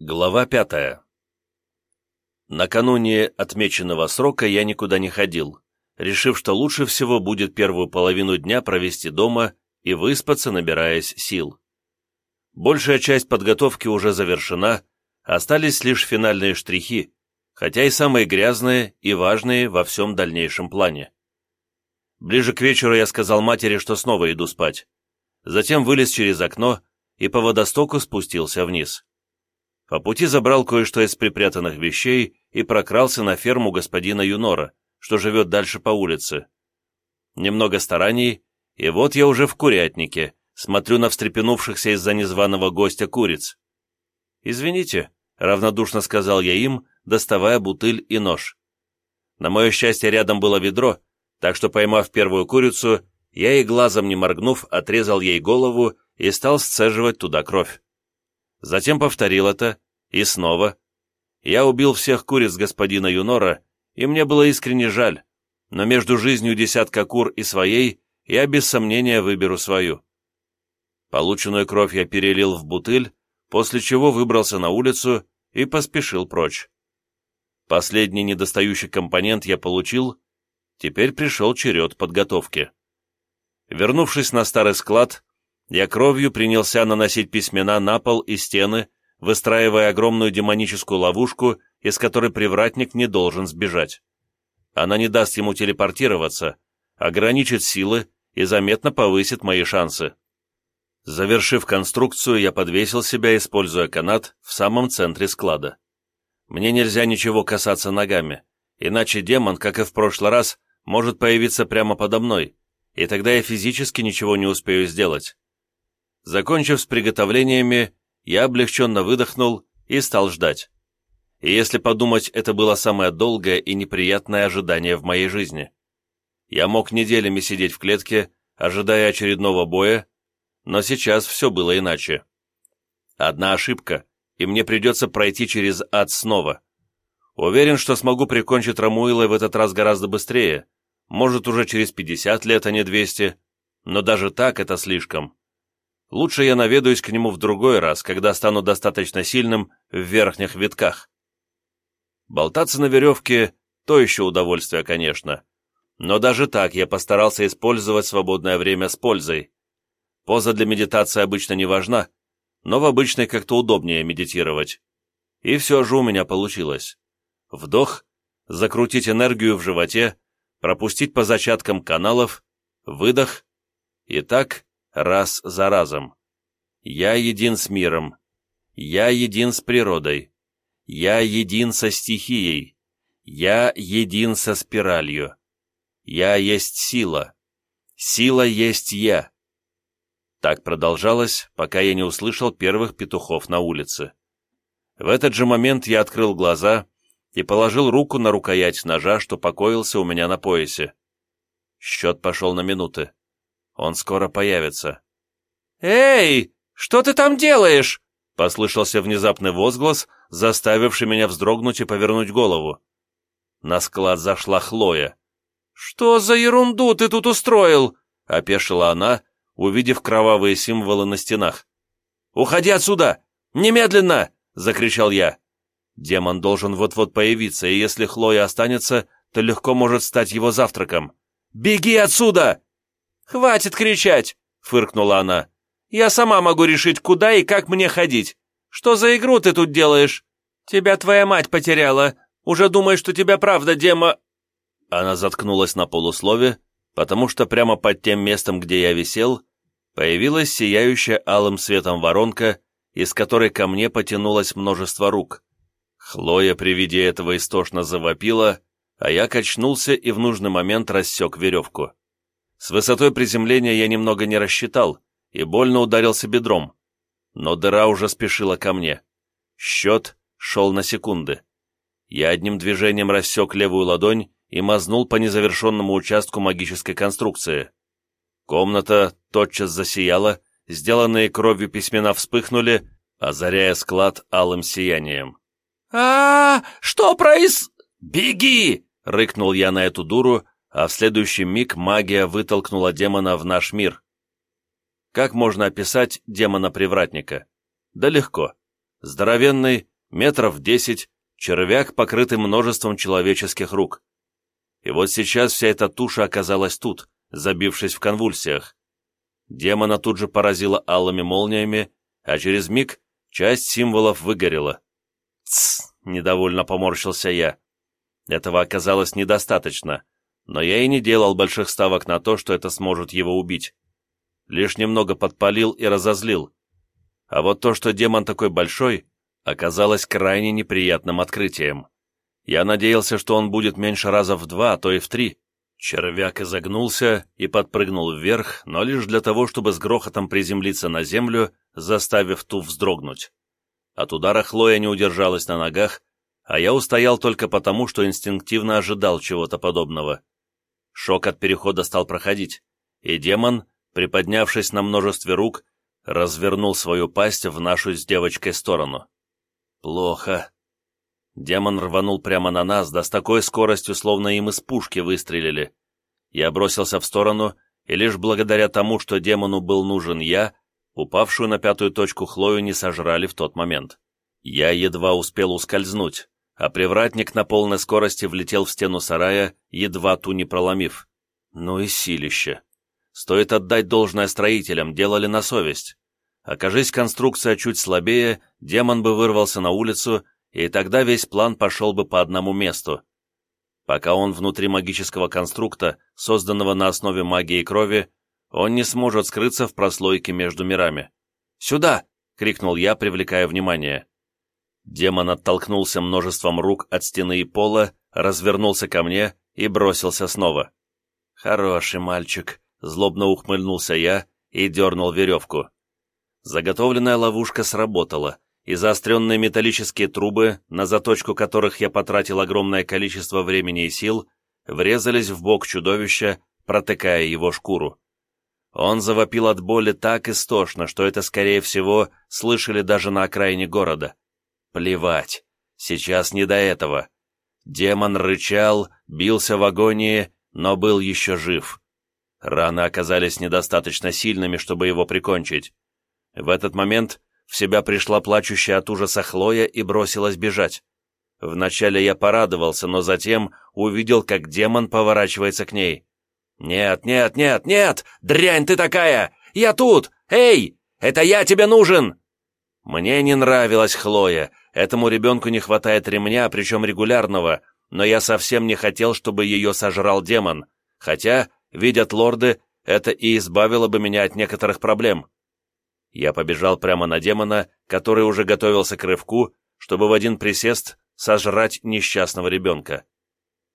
Глава пятая Накануне отмеченного срока я никуда не ходил, решив, что лучше всего будет первую половину дня провести дома и выспаться, набираясь сил. Большая часть подготовки уже завершена, остались лишь финальные штрихи, хотя и самые грязные и важные во всем дальнейшем плане. Ближе к вечеру я сказал матери, что снова иду спать. Затем вылез через окно и по водостоку спустился вниз. По пути забрал кое-что из припрятанных вещей и прокрался на ферму господина Юнора, что живет дальше по улице. Немного стараний, и вот я уже в курятнике, смотрю на встрепенувшихся из-за незваного гостя куриц. «Извините», — равнодушно сказал я им, доставая бутыль и нож. На мое счастье, рядом было ведро, так что, поймав первую курицу, я и глазом не моргнув, отрезал ей голову и стал сцеживать туда кровь. Затем повторил это, и снова. Я убил всех куриц господина Юнора, и мне было искренне жаль, но между жизнью десятка кур и своей я без сомнения выберу свою. Полученную кровь я перелил в бутыль, после чего выбрался на улицу и поспешил прочь. Последний недостающий компонент я получил, теперь пришел черед подготовки. Вернувшись на старый склад, я кровью принялся наносить письмена на пол и стены, выстраивая огромную демоническую ловушку, из которой привратник не должен сбежать. Она не даст ему телепортироваться, ограничит силы и заметно повысит мои шансы. Завершив конструкцию, я подвесил себя, используя канат, в самом центре склада. Мне нельзя ничего касаться ногами, иначе демон, как и в прошлый раз, может появиться прямо подо мной, и тогда я физически ничего не успею сделать. Закончив с приготовлениями, я облегченно выдохнул и стал ждать. И если подумать, это было самое долгое и неприятное ожидание в моей жизни. Я мог неделями сидеть в клетке, ожидая очередного боя, но сейчас все было иначе. Одна ошибка, и мне придется пройти через ад снова. Уверен, что смогу прикончить Рамуила в этот раз гораздо быстрее, может, уже через 50 лет, а не 200, но даже так это слишком. Лучше я наведаюсь к нему в другой раз, когда стану достаточно сильным в верхних витках. Болтаться на веревке – то еще удовольствие, конечно. Но даже так я постарался использовать свободное время с пользой. Поза для медитации обычно не важна, но в обычной как-то удобнее медитировать. И все же у меня получилось. Вдох, закрутить энергию в животе, пропустить по зачаткам каналов, выдох, и так раз за разом. Я един с миром. Я един с природой. Я един со стихией. Я един со спиралью. Я есть сила. Сила есть я. Так продолжалось, пока я не услышал первых петухов на улице. В этот же момент я открыл глаза и положил руку на рукоять ножа, что покоился у меня на поясе. Счет пошел на минуты. Он скоро появится. «Эй, что ты там делаешь?» — послышался внезапный возглас, заставивший меня вздрогнуть и повернуть голову. На склад зашла Хлоя. «Что за ерунду ты тут устроил?» — опешила она, увидев кровавые символы на стенах. «Уходи отсюда! Немедленно!» — закричал я. Демон должен вот-вот появиться, и если Хлоя останется, то легко может стать его завтраком. «Беги отсюда!» «Хватит кричать!» — фыркнула она. «Я сама могу решить, куда и как мне ходить. Что за игру ты тут делаешь? Тебя твоя мать потеряла. Уже думаешь, что тебя правда, Дема...» Она заткнулась на полуслове, потому что прямо под тем местом, где я висел, появилась сияющая алым светом воронка, из которой ко мне потянулось множество рук. Хлоя при виде этого истошно завопила, а я качнулся и в нужный момент рассек веревку. С высотой приземления я немного не рассчитал и больно ударился бедром, но дыра уже спешила ко мне. Счет шел на секунды. Я одним движением рассек левую ладонь и мазнул по незавершенному участку магической конструкции. Комната тотчас засияла, сделанные кровью письмена вспыхнули, озаряя склад алым сиянием. а, -а, -а Что проис...» «Беги!» — рыкнул я на эту дуру, а в следующий миг магия вытолкнула демона в наш мир. Как можно описать демона-привратника? Да легко. Здоровенный, метров десять, червяк, покрытый множеством человеческих рук. И вот сейчас вся эта туша оказалась тут, забившись в конвульсиях. Демона тут же поразила алыми молниями, а через миг часть символов выгорела. «Тсс!» — недовольно поморщился я. Этого оказалось недостаточно, но я и не делал больших ставок на то, что это сможет его убить. Лишь немного подпалил и разозлил. А вот то, что демон такой большой, оказалось крайне неприятным открытием. Я надеялся, что он будет меньше раза в два, а то и в три. Червяк изогнулся и подпрыгнул вверх, но лишь для того, чтобы с грохотом приземлиться на землю, заставив ту вздрогнуть. От удара Хлоя не удержалась на ногах, а я устоял только потому, что инстинктивно ожидал чего-то подобного. Шок от перехода стал проходить, и демон, приподнявшись на множестве рук, развернул свою пасть в нашу с девочкой сторону. Плохо. Демон рванул прямо на нас, да с такой скоростью, словно им из пушки выстрелили. Я бросился в сторону, и лишь благодаря тому, что демону был нужен я, упавшую на пятую точку Хлою не сожрали в тот момент. Я едва успел ускользнуть, а привратник на полной скорости влетел в стену сарая, едва ту не проломив. Ну и силище. Стоит отдать должное строителям, делали на совесть. Окажись конструкция чуть слабее, демон бы вырвался на улицу, и тогда весь план пошел бы по одному месту. Пока он внутри магического конструкта, созданного на основе магии крови, он не сможет скрыться в прослойке между мирами. «Сюда!» — крикнул я, привлекая внимание. Демон оттолкнулся множеством рук от стены и пола, развернулся ко мне и бросился снова. «Хороший мальчик», — злобно ухмыльнулся я и дернул веревку. Заготовленная ловушка сработала, и заостренные металлические трубы, на заточку которых я потратил огромное количество времени и сил, врезались в бок чудовища, протыкая его шкуру. Он завопил от боли так истошно, что это, скорее всего, слышали даже на окраине города. Плевать. Сейчас не до этого. Демон рычал, бился в агонии, но был еще жив. Раны оказались недостаточно сильными, чтобы его прикончить. В этот момент в себя пришла плачущая от ужаса Хлоя и бросилась бежать. Вначале я порадовался, но затем увидел, как демон поворачивается к ней. «Нет, нет, нет, нет! Дрянь ты такая! Я тут! Эй! Это я тебе нужен!» Мне не нравилась Хлоя, Этому ребенку не хватает ремня, причем регулярного, но я совсем не хотел, чтобы ее сожрал демон, хотя, видят лорды, это и избавило бы меня от некоторых проблем. Я побежал прямо на демона, который уже готовился к рывку, чтобы в один присест сожрать несчастного ребенка.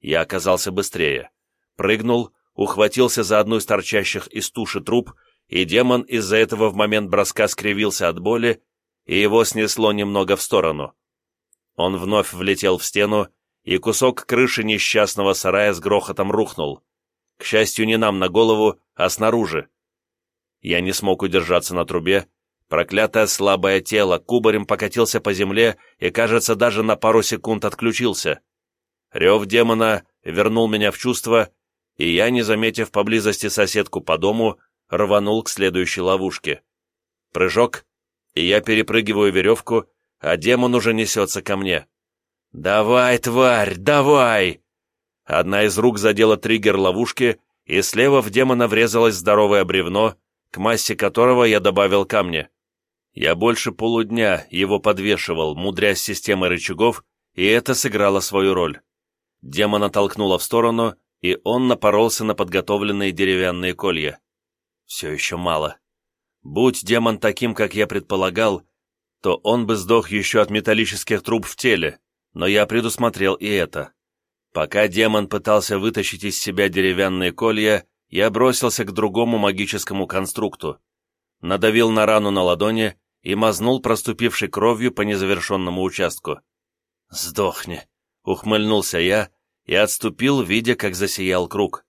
Я оказался быстрее. Прыгнул, ухватился за одну из торчащих из туши труп, и демон из-за этого в момент броска скривился от боли и его снесло немного в сторону. Он вновь влетел в стену, и кусок крыши несчастного сарая с грохотом рухнул. К счастью, не нам на голову, а снаружи. Я не смог удержаться на трубе. Проклятое слабое тело кубарем покатился по земле и, кажется, даже на пару секунд отключился. Рев демона вернул меня в чувство, и я, не заметив поблизости соседку по дому, рванул к следующей ловушке. Прыжок, и я перепрыгиваю веревку, а демон уже несется ко мне. «Давай, тварь, давай!» Одна из рук задела триггер ловушки, и слева в демона врезалось здоровое бревно, к массе которого я добавил камни. Я больше полудня его подвешивал, мудрясь системой рычагов, и это сыграло свою роль. Демона толкнуло в сторону, и он напоролся на подготовленные деревянные колья. Все еще мало. Будь демон таким, как я предполагал, то он бы сдох еще от металлических труб в теле, но я предусмотрел и это. Пока демон пытался вытащить из себя деревянные колья, я бросился к другому магическому конструкту. Надавил на рану на ладони и мазнул проступившей кровью по незавершенному участку. «Сдохни!» — ухмыльнулся я и отступил, видя, как засиял круг.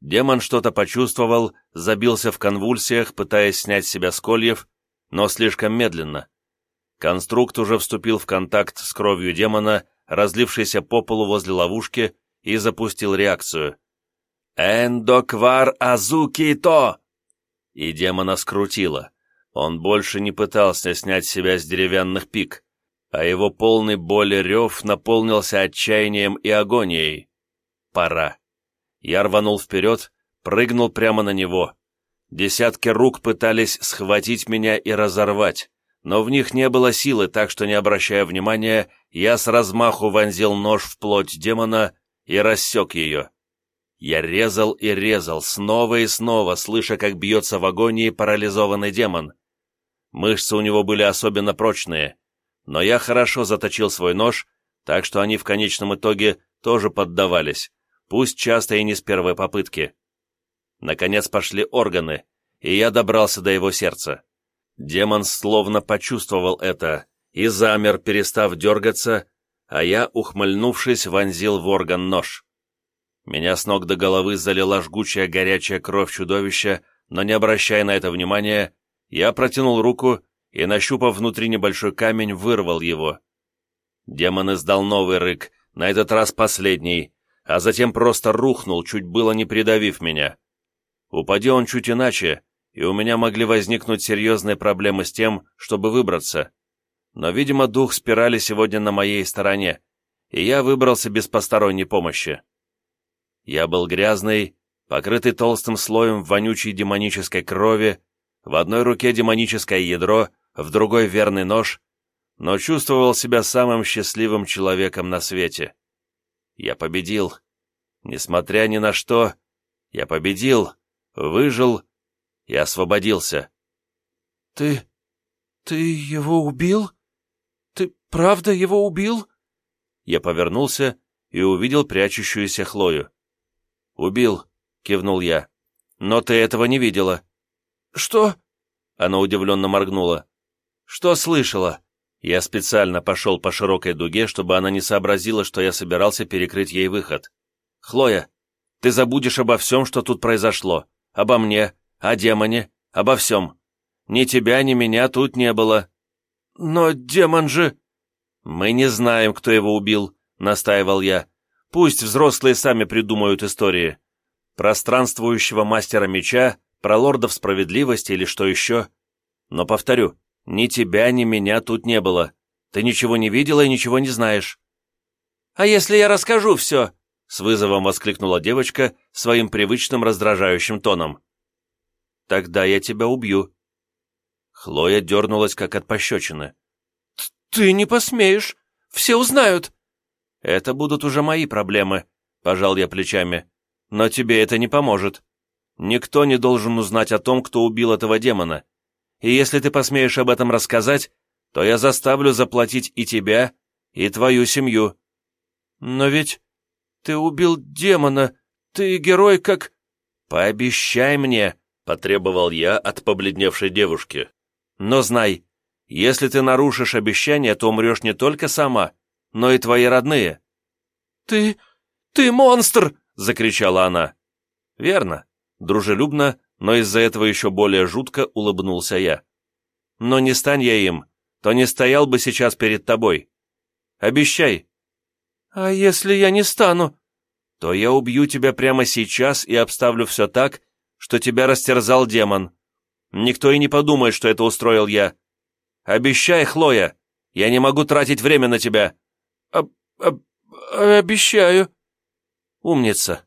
Демон что-то почувствовал, забился в конвульсиях, пытаясь снять себя с кольев, но слишком медленно. Конструкт уже вступил в контакт с кровью демона, разлившейся по полу возле ловушки, и запустил реакцию. «Эндоквар азуки то!» И демона скрутило. Он больше не пытался снять себя с деревянных пик, а его полный боли рев наполнился отчаянием и агонией. Пора. Я рванул вперед, прыгнул прямо на него. Десятки рук пытались схватить меня и разорвать, но в них не было силы, так что, не обращая внимания, я с размаху вонзил нож в плоть демона и рассек ее. Я резал и резал, снова и снова, слыша, как бьется в агонии парализованный демон. Мышцы у него были особенно прочные, но я хорошо заточил свой нож, так что они в конечном итоге тоже поддавались, пусть часто и не с первой попытки. Наконец пошли органы, и я добрался до его сердца. Демон словно почувствовал это и замер, перестав дергаться, а я, ухмыльнувшись, вонзил в орган нож. Меня с ног до головы залила жгучая горячая кровь чудовища, но не обращая на это внимания, я протянул руку и, нащупав внутри небольшой камень, вырвал его. Демон издал новый рык, на этот раз последний, а затем просто рухнул, чуть было не придавив меня. Упади он чуть иначе, и у меня могли возникнуть серьезные проблемы с тем, чтобы выбраться. Но, видимо, дух спирали сегодня на моей стороне, и я выбрался без посторонней помощи. Я был грязный, покрытый толстым слоем вонючей демонической крови, в одной руке демоническое ядро, в другой верный нож, но чувствовал себя самым счастливым человеком на свете. Я победил. Несмотря ни на что, я победил, выжил и освободился. «Ты... ты его убил? Ты правда его убил?» Я повернулся и увидел прячущуюся Хлою. «Убил», — кивнул я. «Но ты этого не видела». «Что?» Она удивленно моргнула. «Что слышала?» Я специально пошел по широкой дуге, чтобы она не сообразила, что я собирался перекрыть ей выход. «Хлоя, ты забудешь обо всем, что тут произошло. Обо мне, о демоне, обо всем. Ни тебя, ни меня тут не было». «Но демон же...» «Мы не знаем, кто его убил», — настаивал я. «Пусть взрослые сами придумают истории. Про странствующего мастера меча, про лордов справедливости или что еще. Но, повторю, ни тебя, ни меня тут не было. Ты ничего не видела и ничего не знаешь». «А если я расскажу все?» — с вызовом воскликнула девочка своим привычным раздражающим тоном. «Тогда я тебя убью». Хлоя дернулась, как от пощечины. «Ты не посмеешь! Все узнают!» «Это будут уже мои проблемы», — пожал я плечами. «Но тебе это не поможет. Никто не должен узнать о том, кто убил этого демона. И если ты посмеешь об этом рассказать, то я заставлю заплатить и тебя, и твою семью». «Но ведь ты убил демона, ты герой как...» «Пообещай мне», — потребовал я от побледневшей девушки. «Но знай, если ты нарушишь обещание, то умрешь не только сама, но и твои родные». «Ты... ты монстр!» — закричала она. «Верно. Дружелюбно, но из-за этого еще более жутко улыбнулся я. «Но не стань я им, то не стоял бы сейчас перед тобой. Обещай». «А если я не стану?» «То я убью тебя прямо сейчас и обставлю все так, что тебя растерзал демон. Никто и не подумает, что это устроил я. Обещай, Хлоя, я не могу тратить время на тебя». Об, об, обещаю». «Умница.